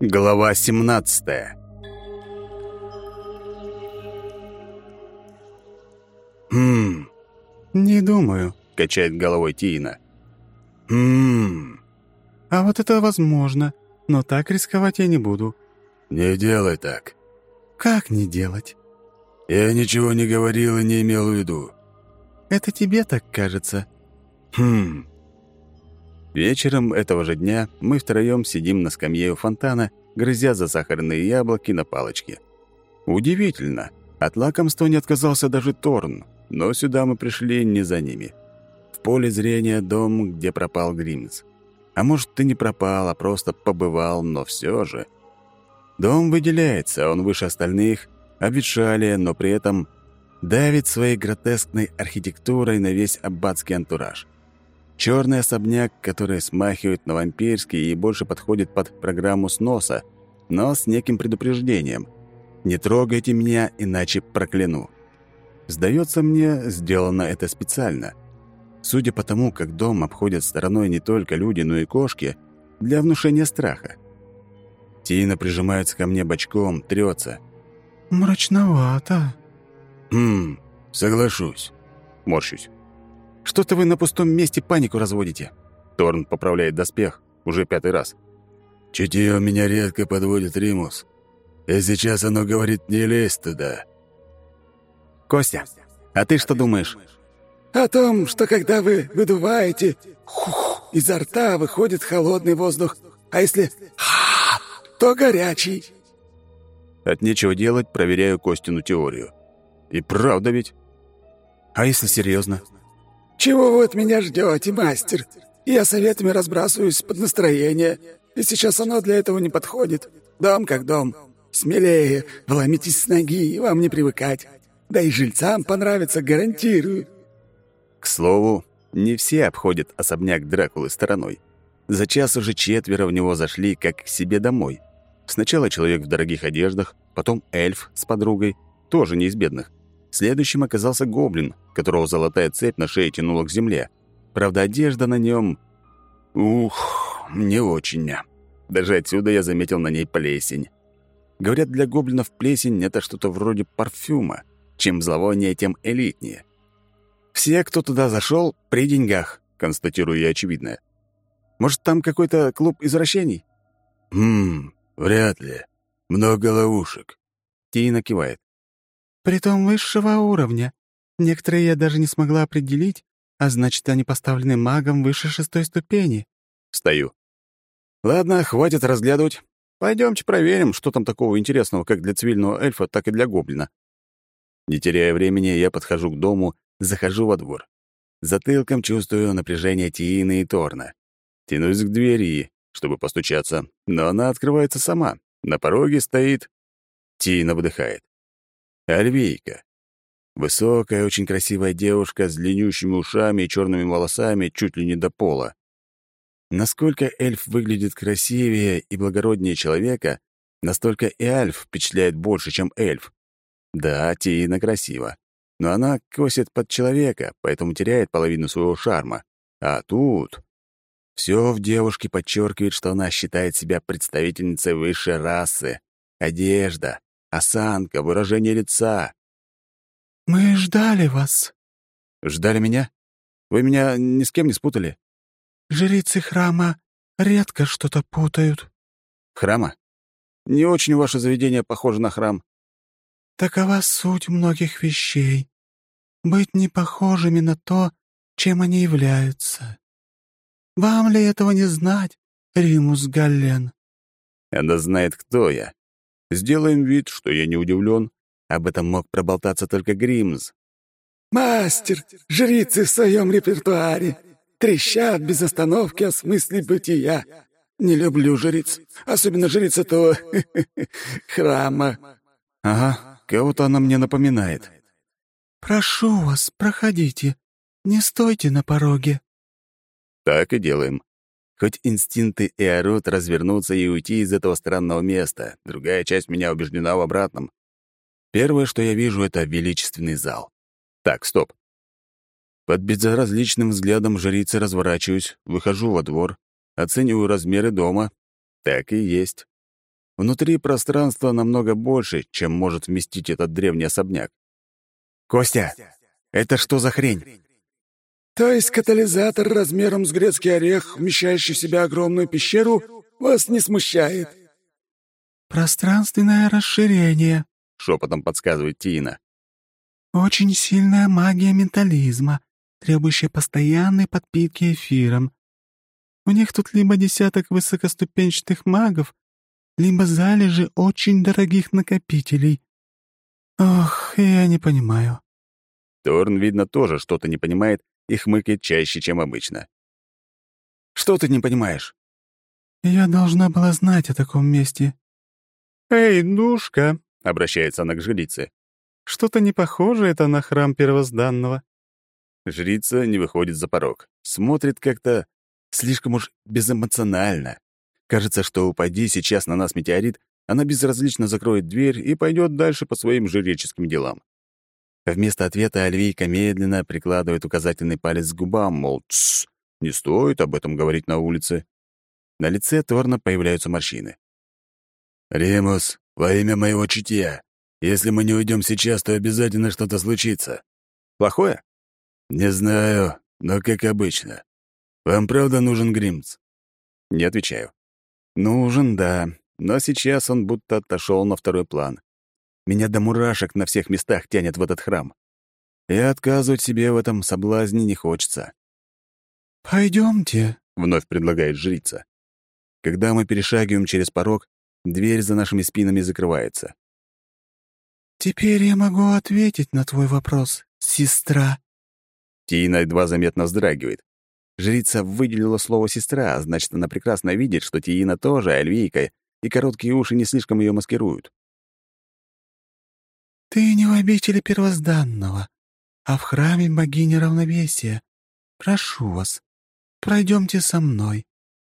Глава 17 «Хм, не думаю», — качает головой Тина. «Хм, а вот это возможно, но так рисковать я не буду». «Не делай так». «Как не делать?» «Я ничего не говорил и не имел в виду». «Это тебе так кажется». «Хм, Вечером этого же дня мы втроем сидим на скамье у фонтана, грызя засахаренные яблоки на палочке. Удивительно, от лакомства не отказался даже Торн, но сюда мы пришли не за ними. В поле зрения дом, где пропал Гримс. А может, ты не пропал, а просто побывал, но все же. Дом выделяется, он выше остальных, обветшалее, но при этом давит своей гротескной архитектурой на весь аббатский антураж. Черный особняк, который смахивает на вампирский и больше подходит под программу сноса, но с неким предупреждением. «Не трогайте меня, иначе прокляну». Сдается мне, сделано это специально. Судя по тому, как дом обходят стороной не только люди, но и кошки, для внушения страха. Тина прижимается ко мне бочком, трется. «Мрачновато». «Хм, соглашусь». Морщусь. Что-то вы на пустом месте панику разводите. Торн поправляет доспех уже пятый раз. Чутье меня редко подводит Римус. И сейчас оно говорит не лезь туда. Костя, а ты что думаешь? О том, что когда вы выдуваете, изо рта выходит холодный воздух, а если то горячий. От нечего делать, проверяю Костину теорию. И правда ведь? А если серьезно? «Чего вы от меня ждете, мастер? Я советами разбрасываюсь под настроение, и сейчас оно для этого не подходит. Дом как дом. Смелее, вломитесь с ноги, вам не привыкать. Да и жильцам понравится, гарантирую». К слову, не все обходят особняк Дракулы стороной. За час уже четверо в него зашли, как к себе домой. Сначала человек в дорогих одеждах, потом эльф с подругой, тоже не из бедных. Следующим оказался гоблин, которого золотая цепь на шее тянула к земле. Правда, одежда на нем... Ух, не очень. Даже отсюда я заметил на ней плесень. Говорят, для гоблинов плесень — это что-то вроде парфюма. Чем зловоннее, тем элитнее. Все, кто туда зашел, при деньгах, констатирую я очевидное. Может, там какой-то клуб извращений? Хм, вряд ли. Много ловушек. Тина кивает. Притом высшего уровня. Некоторые я даже не смогла определить, а значит, они поставлены магом выше шестой ступени. Встаю. Ладно, хватит разглядывать. Пойдемте проверим, что там такого интересного как для цивильного эльфа, так и для гоблина. Не теряя времени, я подхожу к дому, захожу во двор. Затылком чувствую напряжение Тиины и Торна. Тянусь к двери, чтобы постучаться, но она открывается сама. На пороге стоит... Тина выдыхает. Альвейка. Высокая, очень красивая девушка с длиннющими ушами и черными волосами чуть ли не до пола. Насколько эльф выглядит красивее и благороднее человека, настолько и альф впечатляет больше, чем эльф. Да, Тиина красива, но она косит под человека, поэтому теряет половину своего шарма. А тут... Все в девушке подчеркивает, что она считает себя представительницей высшей расы. Одежда, осанка, выражение лица. «Мы ждали вас». «Ждали меня? Вы меня ни с кем не спутали?» «Жрицы храма редко что-то путают». «Храма? Не очень ваше заведение похоже на храм». «Такова суть многих вещей. Быть непохожими на то, чем они являются. Вам ли этого не знать, Римус Галлен?» Она знает, кто я. Сделаем вид, что я не удивлен. Об этом мог проболтаться только Гримз. «Мастер, жрицы в своем репертуаре. Трещат без остановки о смысле бытия. Не люблю жриц, особенно жриц этого храма». «Ага, кого-то она мне напоминает». «Прошу вас, проходите. Не стойте на пороге». Так и делаем. Хоть инстинкты и орут развернуться и уйти из этого странного места, другая часть меня убеждена в обратном. Первое, что я вижу, — это величественный зал. Так, стоп. Под безразличным взглядом жрицы разворачиваюсь, выхожу во двор, оцениваю размеры дома. Так и есть. Внутри пространства намного больше, чем может вместить этот древний особняк. «Костя, это что за хрень?» То есть катализатор размером с грецкий орех, вмещающий в себя огромную пещеру, вас не смущает? Пространственное расширение, шепотом подсказывает Тина. Очень сильная магия ментализма, требующая постоянной подпитки эфиром. У них тут либо десяток высокоступенчатых магов, либо залежи очень дорогих накопителей. Ох, я не понимаю. Торн, видно, тоже что-то не понимает и хмыкает чаще, чем обычно. «Что ты не понимаешь?» «Я должна была знать о таком месте». «Эй, душка!» — обращается она к жрице. «Что-то не похоже это на храм первозданного». Жрица не выходит за порог. Смотрит как-то слишком уж безэмоционально. Кажется, что упади сейчас на нас метеорит, она безразлично закроет дверь и пойдет дальше по своим жреческим делам. Вместо ответа Альвийка медленно прикладывает указательный палец к губам, мол, «Тссс, не стоит об этом говорить на улице». На лице Торна появляются морщины. «Римус, во имя моего чутья, если мы не уйдем сейчас, то обязательно что-то случится». «Плохое?» «Не знаю, но как обычно. Вам правда нужен Гримц?» Не отвечаю. «Нужен, да, но сейчас он будто отошел на второй план. Меня до мурашек на всех местах тянет в этот храм. И отказывать себе в этом соблазне не хочется. Пойдемте, вновь предлагает жрица. Когда мы перешагиваем через порог, дверь за нашими спинами закрывается. «Теперь я могу ответить на твой вопрос, сестра». Тина едва заметно вздрагивает. Жрица выделила слово «сестра», а значит, она прекрасно видит, что Тиина тоже альвийка, и короткие уши не слишком ее маскируют. «Ты не в обители первозданного, а в храме богини равновесия. Прошу вас, пройдемте со мной.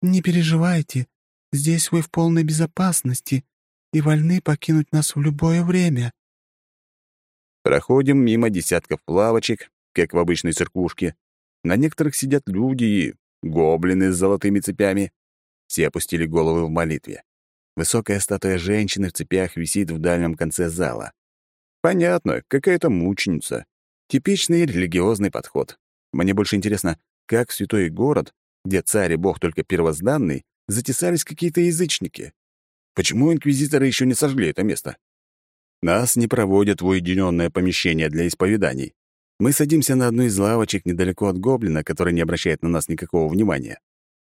Не переживайте, здесь вы в полной безопасности и вольны покинуть нас в любое время». Проходим мимо десятков лавочек, как в обычной церквушке. На некоторых сидят люди и гоблины с золотыми цепями. Все опустили головы в молитве. Высокая статуя женщины в цепях висит в дальнем конце зала. Понятно, какая-то мученица. Типичный религиозный подход. Мне больше интересно, как в святой город, где царь и бог только первозданный, затесались какие-то язычники. Почему инквизиторы еще не сожгли это место? Нас не проводят в уединенное помещение для исповеданий. Мы садимся на одну из лавочек недалеко от гоблина, который не обращает на нас никакого внимания.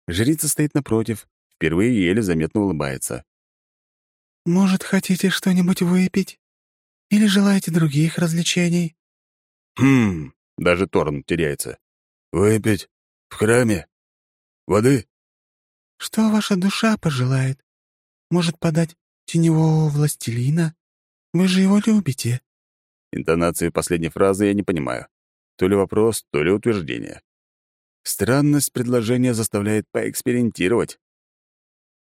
Жрица стоит напротив, впервые еле заметно улыбается. «Может, хотите что-нибудь выпить?» Или желаете других развлечений?» «Хм...» — даже Торн теряется. «Выпить? В храме? Воды?» «Что ваша душа пожелает? Может, подать теневого властелина? Вы же его любите». Интонации последней фразы я не понимаю. То ли вопрос, то ли утверждение. Странность предложения заставляет поэкспериментировать.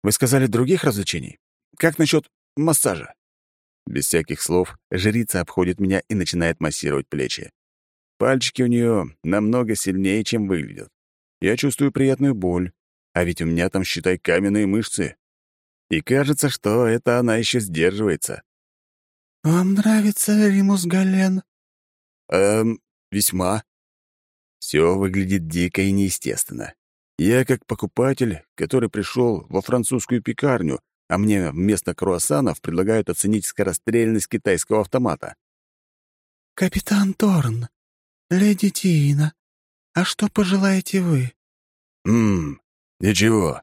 Вы сказали других развлечений? Как насчет массажа? Без всяких слов жрица обходит меня и начинает массировать плечи. Пальчики у нее намного сильнее, чем выглядят. Я чувствую приятную боль, а ведь у меня там, считай, каменные мышцы. И кажется, что это она еще сдерживается. «Вам нравится Римус Гален?» «Эм, весьма». Все выглядит дико и неестественно. Я как покупатель, который пришел во французскую пекарню, а мне вместо круассанов предлагают оценить скорострельность китайского автомата. «Капитан Торн, леди Тиина, а что пожелаете вы?» «Ммм, ничего».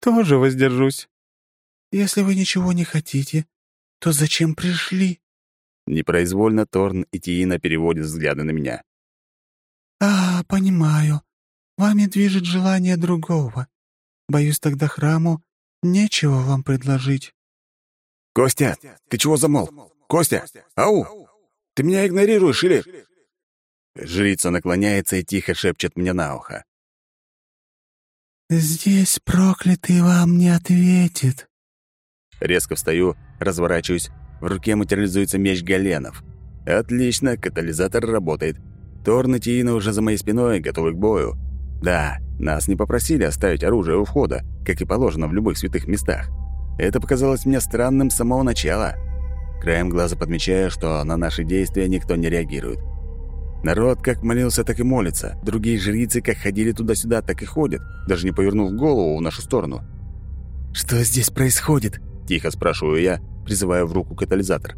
«Тоже воздержусь». «Если вы ничего не хотите, то зачем пришли?» Непроизвольно Торн и Тиина переводят взгляды на меня. «А, понимаю. Вами движет желание другого. Боюсь, тогда храму Нечего вам предложить. Костя, ты чего замолк? Костя, ау! Ты меня игнорируешь или... Жрица наклоняется и тихо шепчет мне на ухо. «Здесь проклятый вам не ответит». Резко встаю, разворачиваюсь. В руке материализуется меч Галенов. Отлично, катализатор работает. Торн и Тиина уже за моей спиной, готовы к бою. Да, нас не попросили оставить оружие у входа, как и положено в любых святых местах. Это показалось мне странным с самого начала. Краем глаза подмечаю, что на наши действия никто не реагирует. Народ как молился, так и молится. Другие жрицы как ходили туда-сюда, так и ходят, даже не повернув голову в нашу сторону. «Что здесь происходит?» — тихо спрашиваю я, призывая в руку катализатор.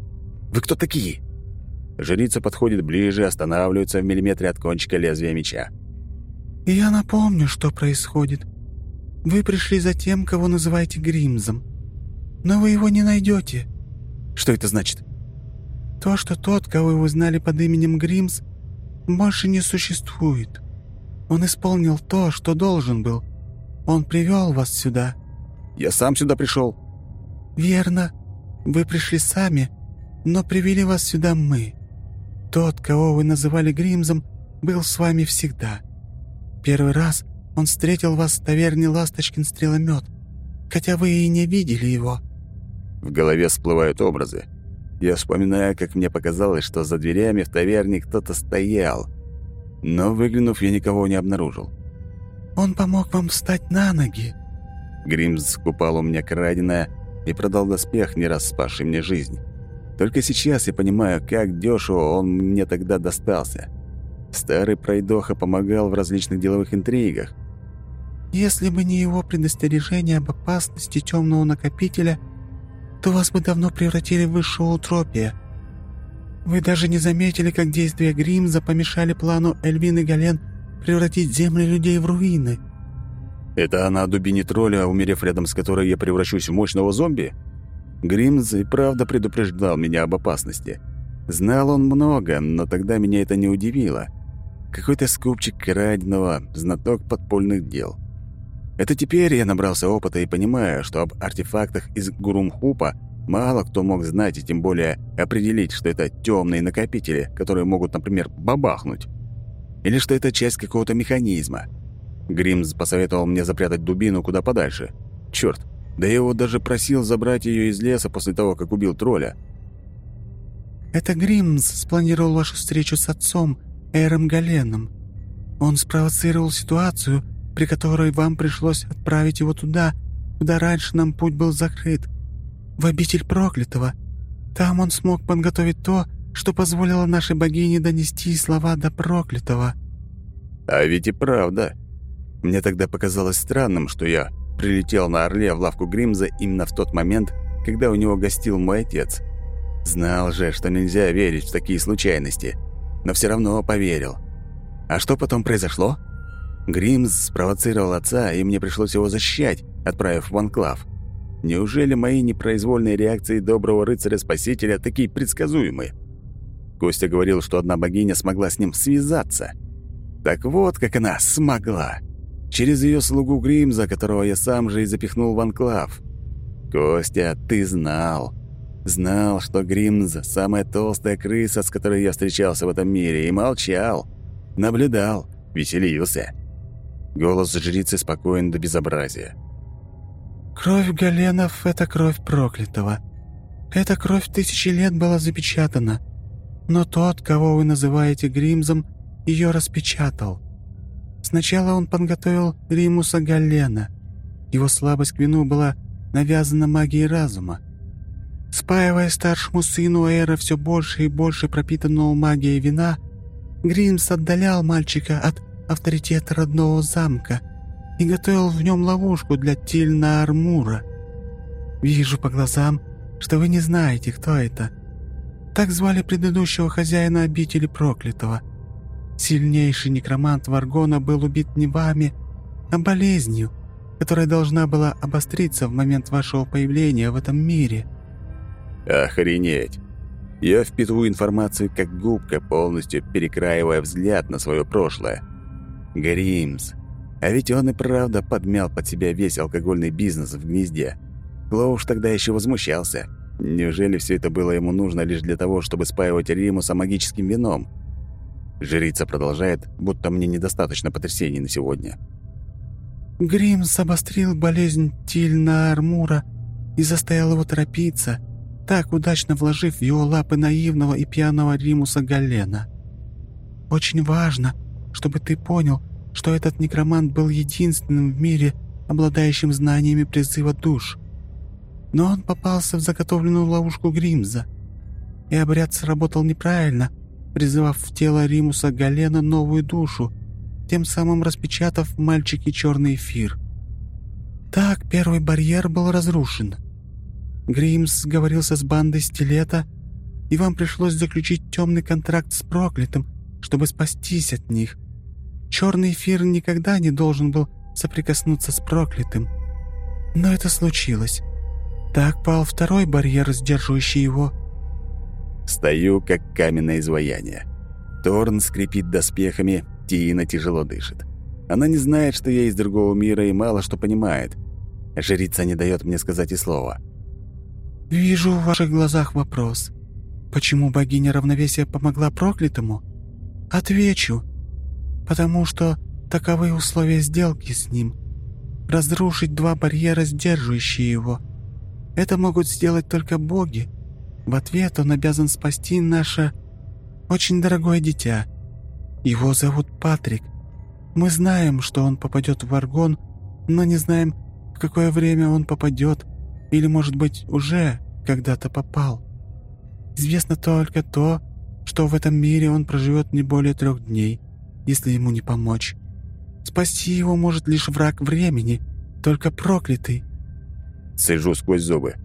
«Вы кто такие?» Жрица подходит ближе, останавливается в миллиметре от кончика лезвия меча. «Я напомню, что происходит. Вы пришли за тем, кого называете Гримзом. Но вы его не найдете. «Что это значит?» То, что тот, кого вы знали под именем Гримс, больше не существует. Он исполнил то, что должен был. Он привел вас сюда. Я сам сюда пришел. Верно. Вы пришли сами, но привели вас сюда мы. Тот, кого вы называли Гримзом, был с вами всегда. Первый раз он встретил вас в таверне «Ласточкин стреломет», хотя вы и не видели его. В голове всплывают образы. Я вспоминаю, как мне показалось, что за дверями в таверне кто-то стоял. Но, выглянув, я никого не обнаружил. «Он помог вам встать на ноги». Гримс скупал у меня краденое и продал доспех, не раз спасший мне жизнь. Только сейчас я понимаю, как дешево он мне тогда достался. Старый пройдоха помогал в различных деловых интригах. «Если бы не его предостережение об опасности темного накопителя», то вас бы давно превратили в высшую утропия. Вы даже не заметили, как действия Гримза помешали плану Эльвины Гален превратить земли людей в руины. Это она о дубине тролля, умерев рядом с которой я превращусь в мощного зомби? Гримз и правда предупреждал меня об опасности. Знал он много, но тогда меня это не удивило. Какой-то скупчик краденого, знаток подпольных дел. Это теперь я набрался опыта и понимаю, что об артефактах из Гурумхупа мало кто мог знать и тем более определить, что это темные накопители, которые могут, например, бабахнуть. Или что это часть какого-то механизма. Гримс посоветовал мне запрятать дубину куда подальше. Черт, да я его даже просил забрать ее из леса после того, как убил тролля. «Это Гримс спланировал вашу встречу с отцом, Эром Галеном. Он спровоцировал ситуацию, при которой вам пришлось отправить его туда, куда раньше нам путь был закрыт, в обитель проклятого. Там он смог подготовить то, что позволило нашей богине донести слова до проклятого». «А ведь и правда. Мне тогда показалось странным, что я прилетел на Орле в лавку Гримза именно в тот момент, когда у него гостил мой отец. Знал же, что нельзя верить в такие случайности, но все равно поверил. А что потом произошло?» Гримс спровоцировал отца, и мне пришлось его защищать, отправив в анклав. Неужели мои непроизвольные реакции доброго рыцаря-спасителя такие предсказуемые? Костя говорил, что одна богиня смогла с ним связаться. Так вот, как она смогла. Через ее слугу Гримза, которого я сам же и запихнул в анклав. Костя, ты знал. Знал, что Гримз — самая толстая крыса, с которой я встречался в этом мире, и молчал. Наблюдал, веселился. Голос жрицы спокоен до безобразия. «Кровь Галенов — это кровь проклятого. Эта кровь тысячи лет была запечатана, но тот, кого вы называете Гримзом, ее распечатал. Сначала он подготовил Римуса Галена. Его слабость к вину была навязана магией разума. Спаивая старшему сыну Эра все больше и больше пропитанного магией вина, Гримс отдалял мальчика от авторитета родного замка и готовил в нем ловушку для Тильна Армура. Вижу по глазам, что вы не знаете, кто это. Так звали предыдущего хозяина обители проклятого. Сильнейший некромант Варгона был убит не вами, а болезнью, которая должна была обостриться в момент вашего появления в этом мире. Охренеть! Я впитываю информацию как губка, полностью перекраивая взгляд на свое прошлое. Гримс. А ведь он и правда подмял под себя весь алкогольный бизнес в гнезде. Клоуш тогда еще возмущался. Неужели все это было ему нужно лишь для того, чтобы спаивать Римуса магическим вином? Жрица продолжает, будто мне недостаточно потрясений на сегодня. Гримс обострил болезнь Тильна Армура и заставил его торопиться, так удачно вложив в его лапы наивного и пьяного Римуса Галена. Очень важно, чтобы ты понял, что этот некромант был единственным в мире, обладающим знаниями призыва душ. Но он попался в заготовленную ловушку Гримза. И обряд сработал неправильно, призывав в тело Римуса Галена новую душу, тем самым распечатав в мальчике черный эфир. Так первый барьер был разрушен. Гримс сговорился с бандой Стилета, и вам пришлось заключить темный контракт с проклятым, чтобы спастись от них. Черный эфир никогда не должен был соприкоснуться с проклятым. Но это случилось. Так пал второй барьер, сдерживающий его. Стою, как каменное изваяние. Торн скрипит доспехами, Тиина тяжело дышит. Она не знает, что я из другого мира и мало что понимает. Жрица не дает мне сказать и слова. «Вижу в ваших глазах вопрос. Почему богиня равновесия помогла проклятому? Отвечу. Потому что таковы условия сделки с ним. Разрушить два барьера, сдерживающие его. Это могут сделать только боги. В ответ он обязан спасти наше очень дорогое дитя. Его зовут Патрик. Мы знаем, что он попадет в Аргон, но не знаем, в какое время он попадет, или, может быть, уже когда-то попал. Известно только то, что в этом мире он проживет не более трех дней, если ему не помочь. Спасти его может лишь враг времени, только проклятый. Сижу сквозь зубы.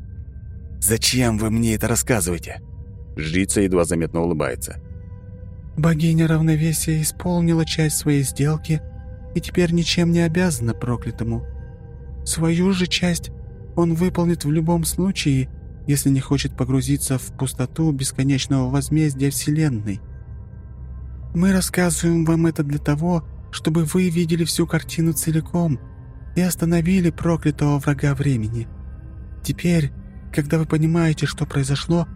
«Зачем вы мне это рассказываете?» Жрица едва заметно улыбается. «Богиня равновесия исполнила часть своей сделки и теперь ничем не обязана проклятому. Свою же часть он выполнит в любом случае, если не хочет погрузиться в пустоту бесконечного возмездия Вселенной. Мы рассказываем вам это для того, чтобы вы видели всю картину целиком и остановили проклятого врага времени. Теперь, когда вы понимаете, что произошло,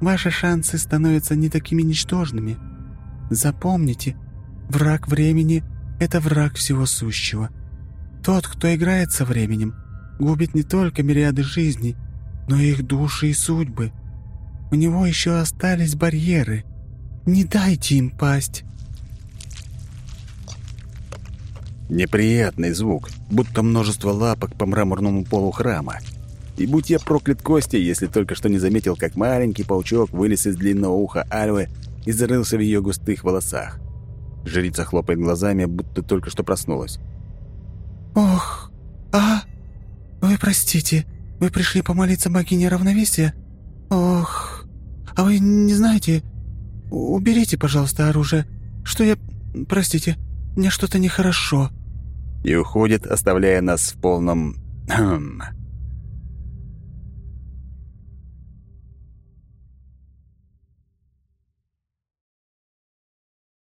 ваши шансы становятся не такими ничтожными. Запомните, враг времени — это враг всего сущего. Тот, кто играет со временем, губит не только мириады жизней, но и их души и судьбы. У него еще остались барьеры. Не дайте им пасть. Неприятный звук, будто множество лапок по мраморному полу храма. И будь я проклят Костей, если только что не заметил, как маленький паучок вылез из длинного уха Альвы и зарылся в ее густых волосах. Жрица хлопает глазами, будто только что проснулась. «Ох, простите, вы пришли помолиться богине равновесия? Ох, а вы не знаете? Уберите, пожалуйста, оружие. Что я... Простите, мне что-то нехорошо». И уходит, оставляя нас в полном...